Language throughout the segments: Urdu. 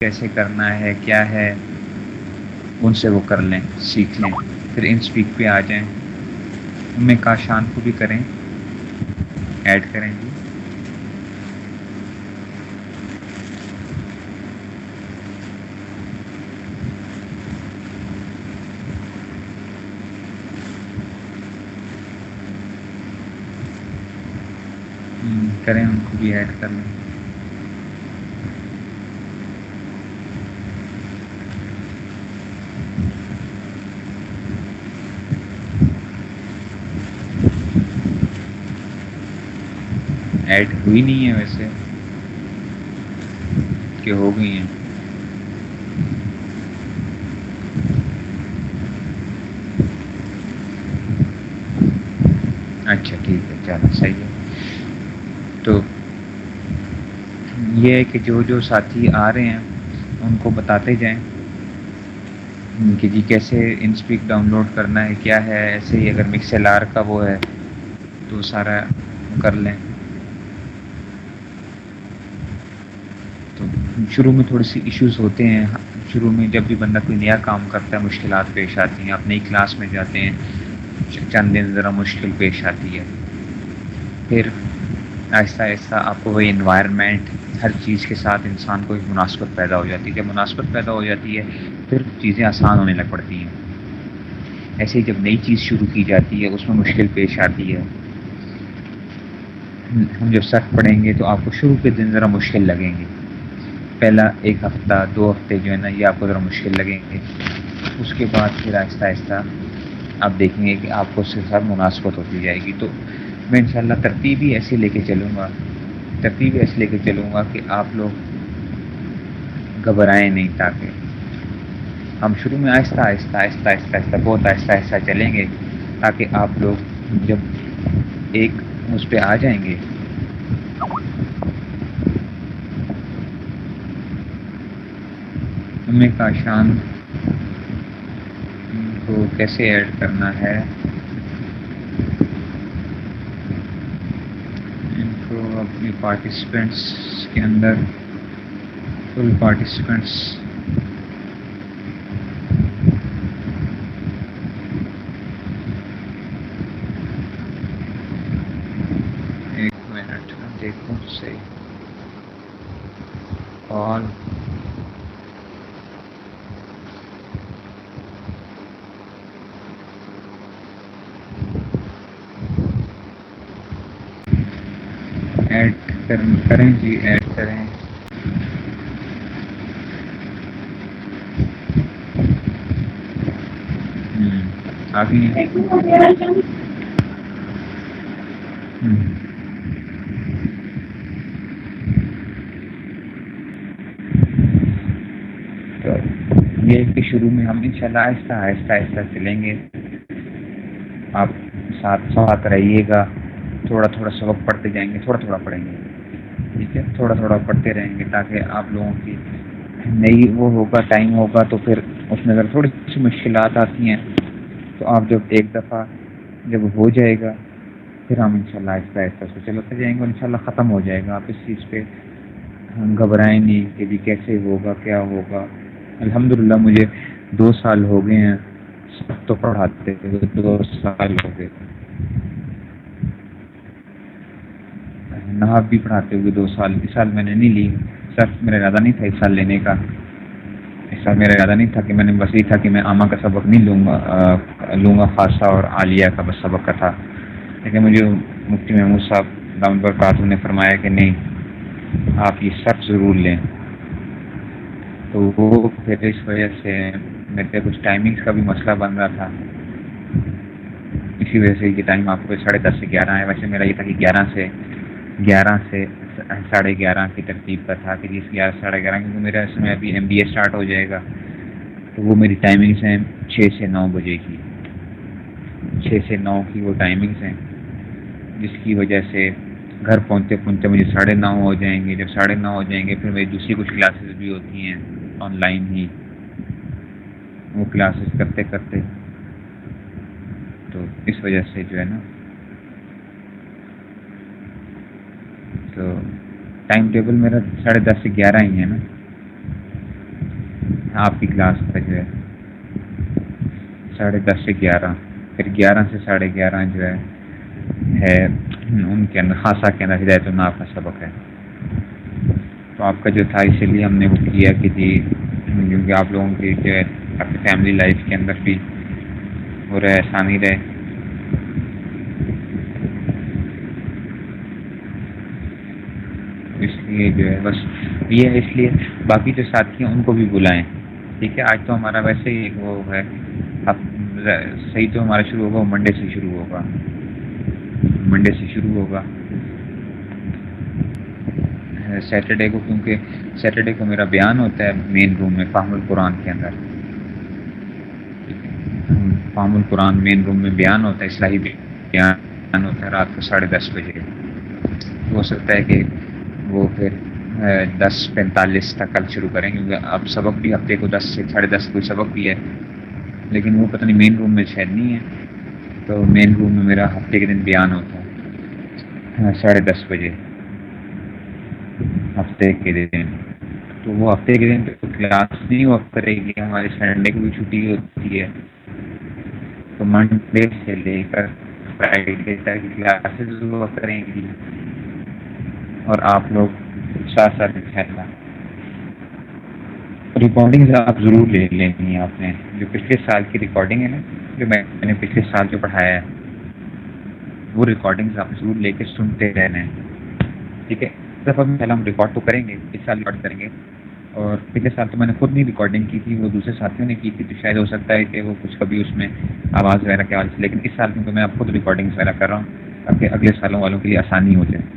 کیسے کرنا ہے، کیا ہے؟ ان سے وہ کر لیں، سیکھ لیں، پھر ان اسپیک پہ آ جائیں۔ ان میں کاشان کو بھی کریں۔ ایڈ کریں جی۔ کریں، ان کو بھی ایڈ کر لیں۔ ایڈ ہوئی نہیں ہے ویسے کہ ہو گئی ہیں۔ اچھا ٹھیک ہے، چلو، صحیح ہے۔ تو یہ ہے کہ جو جو ساتھی آ رہے ہیں، ان کو بتاتے جائیں۔ کہ جی کیسے انسپیک ڈاؤن لوڈ کرنا ہے، کیا ہے، ایسے ہی اگر مکسل آر کا وہ ہے، تو سارا کر لیں۔ تو شروع میں تھوڑی سی ایشوز ہوتے ہیں۔ شروع میں جب بھی بندہ کوئی نیا کام کرتا ہے، مشکلات پیش آتی ہیں آپ نئی کلاس میں جاتے ہیں، چند دن ذرا مشکل پیش آتی ہے۔ پھر آہستہ آہستہ آپ کو وہی انوائرمنٹ ہر چیز کے ساتھ انسان کو ایک مناسبت پیدا ہو جاتی ہے۔ جب مناسبت پیدا ہو جاتی ہے، پھر چیزیں آسان ہونے لگ پڑتی ہیں۔ ایسے ہی جب نئی چیز شروع کی جاتی ہے، اس میں مشکل پیش آتی ہے۔ ہم جب سخت پڑھیں گے تو آپ کو شروع کے دن ذرا مشکل لگیں گے۔ پہلا ایک ہفتہ، دو ہفتے جو ہے نا، یہ آپ کو ذرا مشکل لگیں گے۔ اس کے بعد پھر آہستہ آہستہ آپ دیکھیں گے کہ آپ کو اس کے ساتھ مناسبت ہوتی جائے گی۔ تو میں انشاءاللہ ترتیب ہی ایسے لے کے چلوں گا، ترتیب ایسے لے کے چلوں گا کہ آپ لوگ گھبرائیں نہیں تاکہ ہم شروع میں آہستہ آہستہ آہستہ آہستہ آہستہ، بہت آہستہ آہستہ چلیں گے تاکہ آپ لوگ جب ایک اس پہ آ جائیں گے میں کا شان کو کیسے ایڈ کرنا ہے؟ ان کو اپنی پارٹیسپینٹس کے اندر فل پارٹیسپینٹس ایک منٹ دیکھوں، صحیح۔ اور کریں جی ایڈ کریں۔ آگے تو یہ کہ شروع میں ہم انشاءاللہ آہستہ آہستہ آہستہ چلیں گے۔ آپ ساتھ ساتھ رہیے گا۔ تھوڑا تھوڑا سبق پڑھتے جائیں گے تھوڑا تھوڑا پڑھیں گے۔ ٹھیک ہے، تھوڑا تھوڑا پڑھتے رہیں گے تاکہ آپ لوگوں کی نئی وہ ہوگا، ٹائم ہوگا تو پھر اس میں اگر تھوڑی سی مشکلات آتی ہیں تو آپ جب ایک دفعہ جب ہو جائے گا، پھر ہم انشاءاللہ شاء آہستہ آہستہ سے چلتے جائیں گے اور ان ختم ہو جائے گا۔ آپ اس چیز پہ ہم گھبرائیں نہیں کہ بھی کیسے ہوگا، کیا ہوگا۔ الحمد مجھے دو سال ہو گئے ہیں، سب تو پڑھاتے دو سال ہو گئے۔ نہا بھی پڑھاتے ہوئے دو سال، اس سال میں نے نہیں لی۔ سر، میرا ارادہ نہیں تھا اس سال لینے کا۔ اس سال میرا ارادہ نہیں تھا کہ میں نے بس یہ تھا کہ میں آما کا سبق نہیں لوں گا لوں گا خاصہ اور عالیہ کا بس سبق کا تھا۔ لیکن مجھے مفتی محمود صاحب دام پر نے فرمایا کہ نہیں، آپ یہ سب ضرور لیں۔ تو وہ پھر اس وجہ سے میرے کچھ ٹائمنگس کا بھی مسئلہ بن رہا تھا۔ اسی وجہ سے یہ ٹائم آپ کو ساڑھے دس سے گیارہ ہے۔ ویسے میرا یہ تھا کہ گیارہ سے گیارہ سے ساڑھے گیارہ کی ترتیب کا تھا کہ جس گیارہ ساڑھے گیارہ کیونکہ میرا اس میں ابھی ایم بی اے اسٹارٹ ہو جائے گا، تو وہ میری ٹائمنگس ہیں چھ سے نو بجے کی۔ چھ سے نو کی وہ ٹائمنگس ہیں، جس کی وجہ سے گھر پہنچتے پہنچتے مجھے ساڑھے نو ہو جائیں گے۔ جب ساڑھے نو ہو جائیں گے، پھر میری دوسری کچھ کلاسز بھی ہوتی ہیں آن لائن ہی۔ وہ کلاسز کرتے کرتے تو اس وجہ سے جو ہے نا تو ٹائم ٹیبل میرا ساڑھے دس سے گیارہ ہی ہے نا۔ آپ کی کلاس کا جو ہے ساڑھے دس سے گیارہ، پھر گیارہ سے ساڑھے گیارہ جو ہے ہے ان کے اندر، خاصا کے اندر ہدایت الناف کا سبق ہے۔ تو آپ کا جو تھا اسی لیے ہم نے وہ کیا کہ جی کیونکہ آپ لوگوں کی جو ہے اپنی فیملی لائف کے اندر بھی وہ رہے آسانی رہے اس لیے جو ہے، بس یہ ہے، اس لیے باقی جو ساتھی ہیں ان کو بھی بلائیں۔ ٹھیک ہے، آج تو ہمارا ویسے ہی وہ ہے۔ اب صحیح تو ہمارا شروع ہوگا منڈے سے شروع ہوگا۔ منڈے سے شروع ہوگا۔ سیٹرڈے کو، کیونکہ سیٹرڈے کو میرا بیان ہوتا ہے مین روم میں فام القرآن کے اندر۔ فام القرآن مین روم میں بیان ہوتا ہے، اصلاحی بیان ہوتا ہے رات کو ساڑھے دس بجے۔ ہو سکتا ہے کہ وہ پھر دس پینتالیس تک کل شروع کریں کیونکہ اب سبق بھی ہفتے کو دس سے ساڑھے دس کوئی سبق بھی ہے، لیکن وہ پتہ نہیں مین روم میں شاید نہیں ہے، تو مین روم میں میرا ہفتے کے دن بیان ہوتا ہے، ساڑھے دس بجے، ہفتے کے دن۔ تو وہ ہفتے کے دن تو کلاس نہیں ہوا کرے گی، ہمارے سنڈے کو بھی چھٹی ہوتی ہے۔ تو منڈے سے لے کر فرائیڈے تک کلاسز ہوا کریں گی۔ اور آپ لوگ ساتھ ساتھ پھیلنا ریکارڈنگ آپ ضرور لے لینی ہے آپ نے۔ جو پچھلے سال کی ریکارڈنگ ہے نا، جو میں نے پچھلے سال جو پڑھایا ہے، وہ ریکارڈنگ آپ ضرور لے کے سنتے رہنا ہے۔ ٹھیک ہے؟ دفعہ پہلے ہم ریکارڈ تو کریں گے، اس سال ریکارڈ کریں گے۔ اور پچھلے سال تو میں نے خود نہیں ریکارڈنگ کی تھی، وہ دوسرے ساتھیوں نے کی تھی، تو شاید ہو سکتا ہے کہ وہ کچھ کبھی اس میں آواز وغیرہ کے حوالے سے، لیکن اس سال کیونکہ میں آپ خود ریکارڈنگ وغیرہ کر رہا ہوں، تاکہ اگلے سالوں والوں کے لیے آسانی ہو جائے۔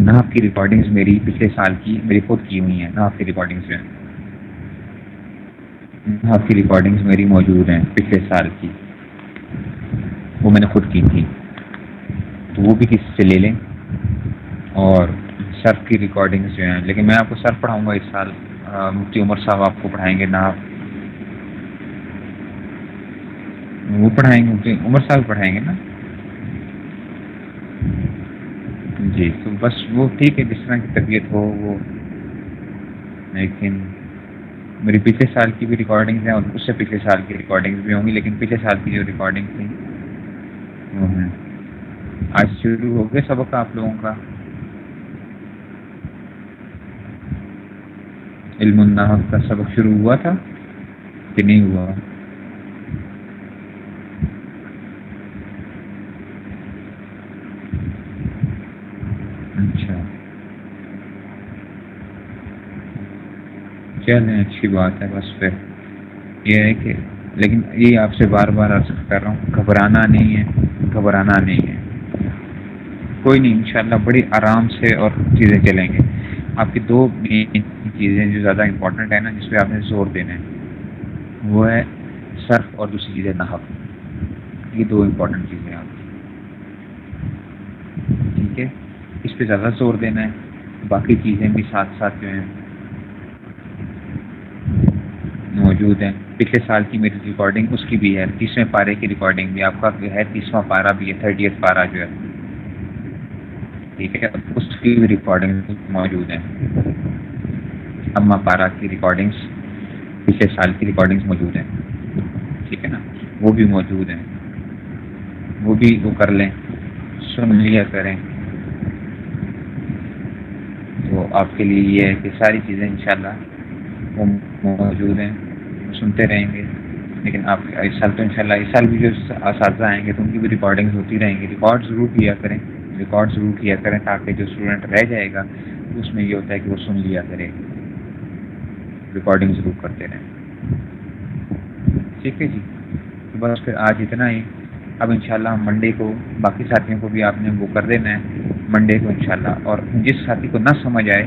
نہ آپ کی ریکارڈنگز میری پچھلے سال کی، میری خود کی ہوئی ہیں، نہ آپ کی ریکارڈنگس جو ہیں آپ کی ریکارڈنگز میری موجود ہیں پچھلے سال کی۔ وہ میں نے خود کی تھی۔ تو وہ بھی کسی سے لے لیں۔ اور سرف کی ریکارڈنگز جو ہیں، لیکن میں آپ کو سرف پڑھاؤں گا اس سال۔ مفتی عمر صاحب آپ کو پڑھائیں گے، نہ وہ پڑھائیں گے عمر صاحب پڑھائیں گے نا؟ جی تو بس وہ ٹھیک ہے، جس طرح کی طبیعت ہو، وہ۔ لیکن میری پچھلے سال کی بھی ریکارڈنگز ہیں اور اس سے پچھلے سال کی ریکارڈنگز بھی ہوں گی، لیکن پچھلے سال کی جو ریکارڈنگ تھی وہ ہیں۔ آج شروع ہو گیا سبق آپ لوگوں کا۔ علم النحف کا سبق شروع ہوا تھا کہ نہیں ہوا اچھا چلیں اچھی بات ہے، بس پھر یہ ہے کہ لیکن یہ آپ سے بار بار عرض کر رہا ہوں، گھبرانا نہیں ہے، گھبرانا نہیں ہے۔ کوئی نہیں، انشاءاللہ بڑی آرام سے اور چیزیں چلیں گے۔ آپ کی دو چیزیں جو زیادہ امپورٹنٹ ہیں نا، جس پہ آپ نے زور دینا ہے، وہ ہے صرف اور دوسری چیز ہے نحق یہ دو امپورٹنٹ چیزیں آپ کی۔ ٹھیک ہے؟ اس پہ زیادہ زور دینا ہے، باقی چیزیں بھی ساتھ ساتھ جو ہیں۔ موجود ہیں۔ پچھلے سال کی میری ریکارڈنگ اس کی بھی ہے۔ تیسویں پارے کی ریکارڈنگ بھی۔ آپ کا جو ہے تیسواں پارا بھی ہے۔ تھرٹی ایتھ پارا جو ہے۔ ٹھیک ہے۔ اس کی بھی ریکارڈنگ موجود ہیں۔ اما پارا کی ریکارڈنگس پچھلے سال کی ریکارڈنگس موجود ہیں۔ ٹھیک ہے نا؟ وہ بھی موجود ہیں۔ وہ بھی وہ کر لیں۔ سن لیا کریں۔ تو آپ کے لیے یہ ہے کہ ساری چیزیں انشاءاللہ وہ موجود ہیں۔ سنتے رہیں گے۔ لیکن آپ اس سال تو انشاءاللہ اس سال بھی جو اساتذہ آئیں گے تو ان کی بھی ریکارڈنگ ہوتی رہیں گی۔ ریکارڈ ضرور کیا کریں۔ ریکارڈ ضرور کیا کریں تاکہ جو اسٹوڈنٹ رہ جائے گا، اس میں یہ ہوتا ہے کہ وہ سن لیا کرے۔ ریکارڈنگ ضرور کرتے رہیں۔ ٹھیک ہے جی۔ بس پھر آج اتنا ہی۔ اب انشاءاللہ ہم منڈے کو باقی ساتھیوں کو بھی آپ نے وہ کر دینا ہے۔ منڈے کو انشاءاللہ۔ اور جس ساتھی کو نہ سمجھ آئے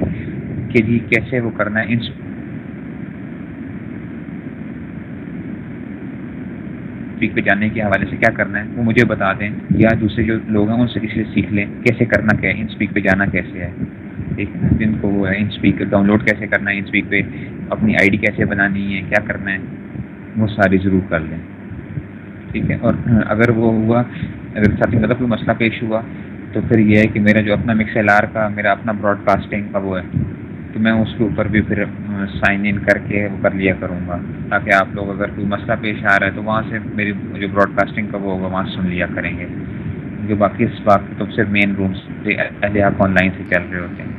کہ جی کیسے وہ کرنا ہے ان اسپیک پہ جانے کے حوالے سے کیا کرنا ہے وہ مجھے بتا دیں یا دوسرے جو لوگ ہیں ان سے کسی سے سیکھ لیں کیسے کرنا کیا ہے ان اسپیک پہ جانا کیسے ہے ٹھیک ہے جن کو وہ ہے ان اسپیک ڈاؤن لوڈ کیسے کرنا ہے ان اسپیک پہ اپنی آئی ڈی کیسے بنانی ہے کیا کرنا ہے وہ ساری ضرور کر لیں ٹھیک ہے اور اگر وہ ہوا اگر ساتھ مطلب کوئی مسئلہ پیش ہوا تو پھر یہ ہے کہ میرا جو اپنا مکس ایل آر کا میرا اپنا براڈ کاسٹنگ کا وہ ہے تو میں اس کے اوپر بھی پھر سائن ان کر کے وہ کر لیا کروں گا۔ تاکہ آپ لوگ اگر کوئی مسئلہ پیش آ رہا ہے تو وہاں سے میری، جو براڈ کاسٹنگ کا وہ ہوگا وہاں سن لیا کریں گے۔ کیونکہ باقی اس بات تو صرف مین رومس پہلے آپ آن لائن سے چل رہے ہوتے ہیں۔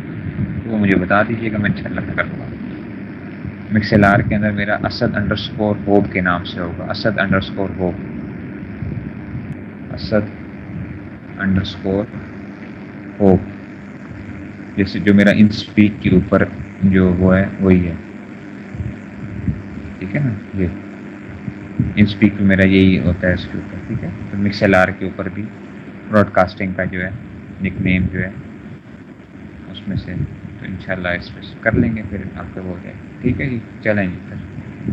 تو وہ مجھے بتا دیجیے گا، میں ان شاء اللہ کر لوں گا۔ مکسل آر کے اندر میرا اسد انڈر اسکور ہوپ کے نام سے ہوگا۔ Asad underscore hope Asad underscore hope جیسے جو میرا ان کے اوپر جو وہ ہے، وہی ہے۔ ٹھیک ہے نا؟ یہ۔ ان میں میرا یہی ہوتا ہے اس کے اوپر، ٹھیک ہے؟ تو مکسل آر کے اوپر بھی براڈ کاسٹنگ کا جو ہے نک نیم جو ہے، اس میں سے تو ان شاء اللہ اس پہ کر لیں گے، پھر آپ کو ہو جائے۔ ٹھیک ہے جی چلیں جی پھر۔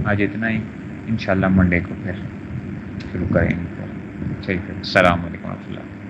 آج اتنا ہی۔ ان شاء اللہ منڈے کو پھر شروع کریں گے۔ پھر۔ ٹھیک ہے السلام علیکم و رحمۃ اللہ۔